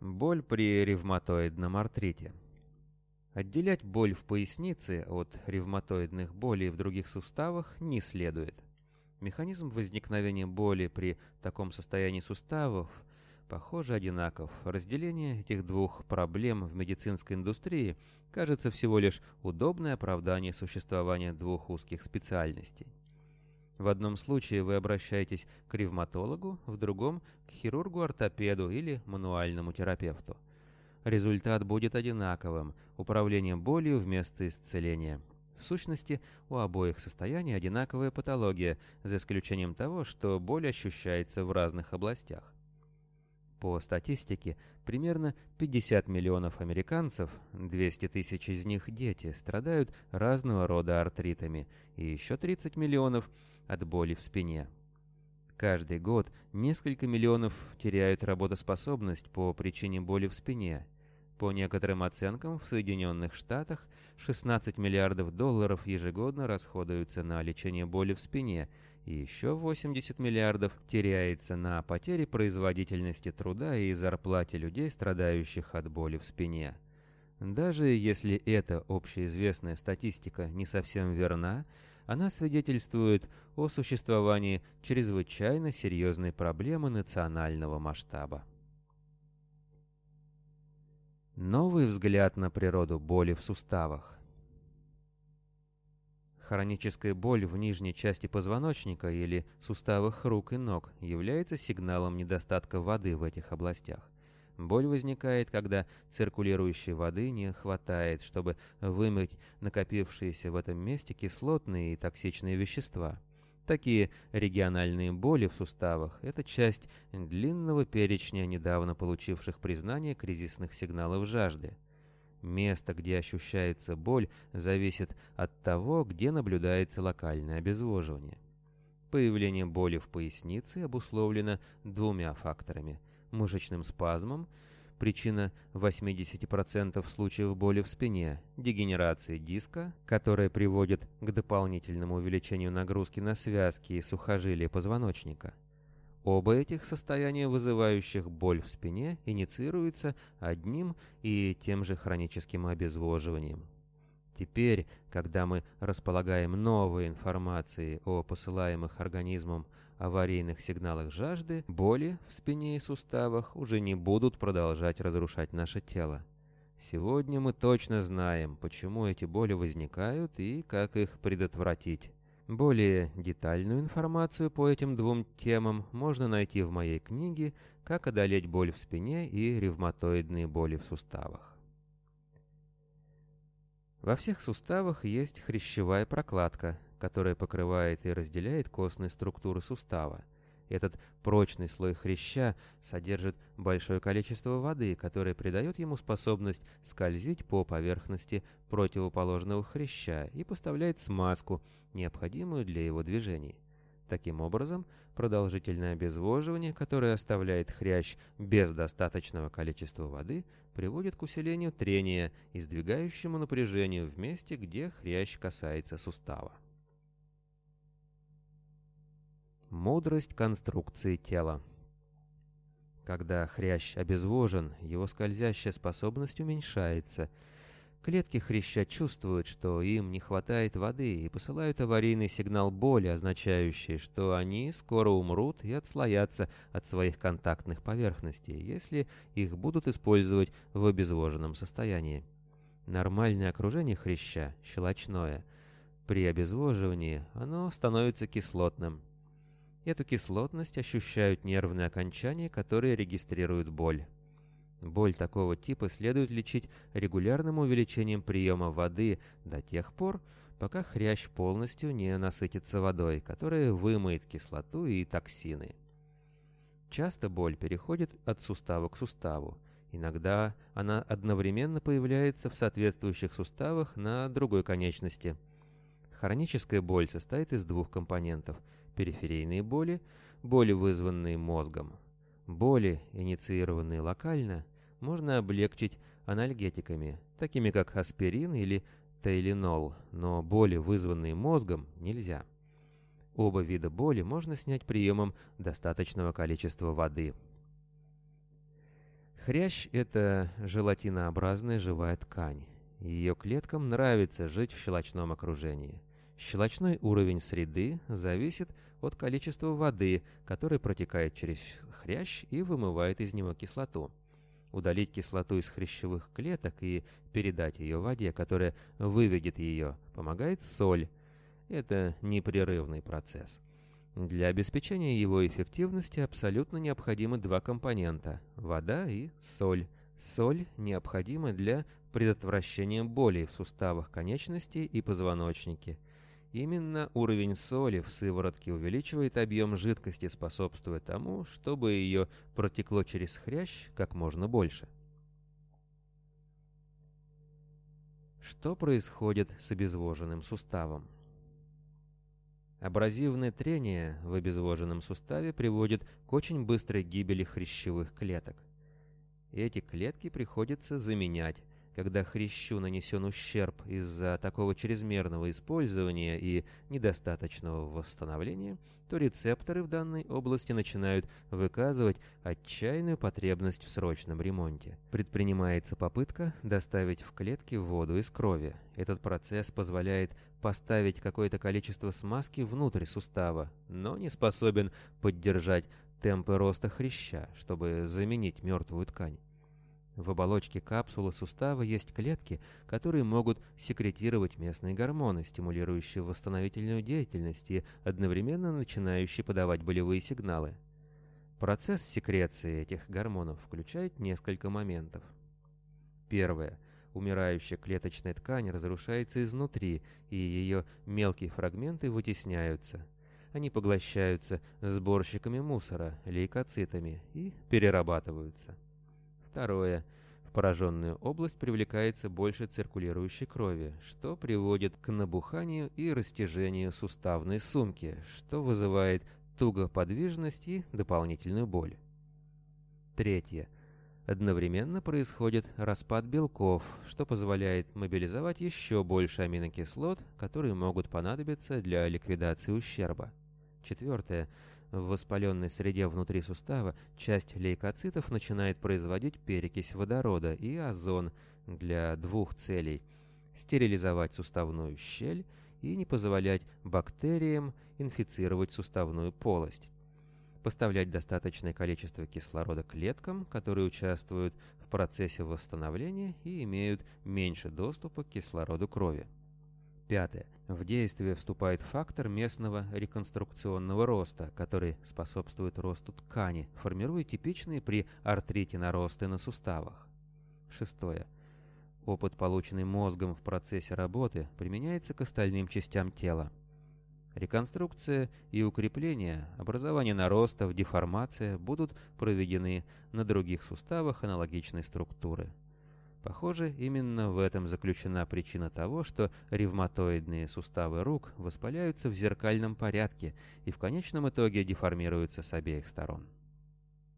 Боль при ревматоидном артрите. Отделять боль в пояснице от ревматоидных болей в других суставах не следует. Механизм возникновения боли при таком состоянии суставов похоже одинаков. Разделение этих двух проблем в медицинской индустрии кажется всего лишь удобное оправдание существования двух узких специальностей. В одном случае вы обращаетесь к ревматологу, в другом – к хирургу-ортопеду или мануальному терапевту. Результат будет одинаковым – управление болью вместо исцеления. В сущности, у обоих состояний одинаковая патология, за исключением того, что боль ощущается в разных областях. По статистике, примерно 50 миллионов американцев, 200 тысяч из них дети, страдают разного рода артритами, и еще 30 миллионов – от боли в спине. Каждый год несколько миллионов теряют работоспособность по причине боли в спине. По некоторым оценкам, в Соединенных Штатах 16 миллиардов долларов ежегодно расходуются на лечение боли в спине, и еще 80 миллиардов теряется на потере производительности труда и зарплате людей, страдающих от боли в спине. Даже если эта общеизвестная статистика не совсем верна, она свидетельствует о существовании чрезвычайно серьезной проблемы национального масштаба. Новый взгляд на природу боли в суставах. Хроническая боль в нижней части позвоночника или суставах рук и ног является сигналом недостатка воды в этих областях. Боль возникает, когда циркулирующей воды не хватает, чтобы вымыть накопившиеся в этом месте кислотные и токсичные вещества. Такие региональные боли в суставах – это часть длинного перечня недавно получивших признание кризисных сигналов жажды. Место, где ощущается боль, зависит от того, где наблюдается локальное обезвоживание. Появление боли в пояснице обусловлено двумя факторами – мышечным спазмом, причина 80% случаев боли в спине, дегенерации диска, которая приводит к дополнительному увеличению нагрузки на связки и сухожилия позвоночника. Оба этих состояния, вызывающих боль в спине, инициируются одним и тем же хроническим обезвоживанием. Теперь, когда мы располагаем новой информацией о посылаемых организмом аварийных сигналах жажды, боли в спине и суставах уже не будут продолжать разрушать наше тело. Сегодня мы точно знаем, почему эти боли возникают и как их предотвратить. Более детальную информацию по этим двум темам можно найти в моей книге «Как одолеть боль в спине и ревматоидные боли в суставах». Во всех суставах есть хрящевая прокладка, которая покрывает и разделяет костные структуры сустава. Этот прочный слой хряща содержит большое количество воды, которое придает ему способность скользить по поверхности противоположного хряща и поставляет смазку, необходимую для его движений. Таким образом, продолжительное обезвоживание, которое оставляет хрящ без достаточного количества воды, приводит к усилению трения и сдвигающему напряжению в месте, где хрящ касается сустава. Мудрость конструкции тела. Когда хрящ обезвожен, его скользящая способность уменьшается. Клетки хряща чувствуют, что им не хватает воды, и посылают аварийный сигнал боли, означающий, что они скоро умрут и отслоятся от своих контактных поверхностей, если их будут использовать в обезвоженном состоянии. Нормальное окружение хряща, щелочное, при обезвоживании оно становится кислотным, Эту кислотность ощущают нервные окончания, которые регистрируют боль. Боль такого типа следует лечить регулярным увеличением приема воды до тех пор, пока хрящ полностью не насытится водой, которая вымоет кислоту и токсины. Часто боль переходит от сустава к суставу. Иногда она одновременно появляется в соответствующих суставах на другой конечности. Хроническая боль состоит из двух компонентов – периферийные боли, боли, вызванные мозгом. Боли, инициированные локально, можно облегчить анальгетиками, такими как аспирин или тейлинол, но боли, вызванные мозгом, нельзя. Оба вида боли можно снять приемом достаточного количества воды. Хрящ — это желатинообразная живая ткань. Ее клеткам нравится жить в щелочном окружении. Щелочной уровень среды зависит от количества воды, которая протекает через хрящ и вымывает из него кислоту. Удалить кислоту из хрящевых клеток и передать ее воде, которая выведет ее, помогает соль. Это непрерывный процесс. Для обеспечения его эффективности абсолютно необходимы два компонента – вода и соль. Соль необходима для предотвращения боли в суставах конечностей и позвоночнике. Именно уровень соли в сыворотке увеличивает объем жидкости, способствуя тому, чтобы ее протекло через хрящ как можно больше. Что происходит с обезвоженным суставом? Абразивное трение в обезвоженном суставе приводит к очень быстрой гибели хрящевых клеток. Эти клетки приходится заменять, когда хрящу нанесен ущерб из-за такого чрезмерного использования и недостаточного восстановления, то рецепторы в данной области начинают выказывать отчаянную потребность в срочном ремонте. Предпринимается попытка доставить в клетки воду из крови. Этот процесс позволяет поставить какое-то количество смазки внутрь сустава, но не способен поддержать темпы роста хряща, чтобы заменить мертвую ткань. В оболочке капсулы сустава есть клетки, которые могут секретировать местные гормоны, стимулирующие восстановительную деятельность и одновременно начинающие подавать болевые сигналы. Процесс секреции этих гормонов включает несколько моментов. Первое. Умирающая клеточная ткань разрушается изнутри, и ее мелкие фрагменты вытесняются. Они поглощаются сборщиками мусора, лейкоцитами, и перерабатываются. Второе. В пораженную область привлекается больше циркулирующей крови, что приводит к набуханию и растяжению суставной сумки, что вызывает тугоподвижность и дополнительную боль. Третье. Одновременно происходит распад белков, что позволяет мобилизовать еще больше аминокислот, которые могут понадобиться для ликвидации ущерба. Четвертое. В воспаленной среде внутри сустава часть лейкоцитов начинает производить перекись водорода и озон для двух целей – стерилизовать суставную щель и не позволять бактериям инфицировать суставную полость, поставлять достаточное количество кислорода клеткам, которые участвуют в процессе восстановления и имеют меньше доступа к кислороду крови. Пятое. В действие вступает фактор местного реконструкционного роста, который способствует росту ткани, формируя типичные при артрите наросты на суставах. Шестое. Опыт, полученный мозгом в процессе работы, применяется к остальным частям тела. Реконструкция и укрепление, образование наростов, деформация будут проведены на других суставах аналогичной структуры. Похоже, именно в этом заключена причина того, что ревматоидные суставы рук воспаляются в зеркальном порядке и в конечном итоге деформируются с обеих сторон.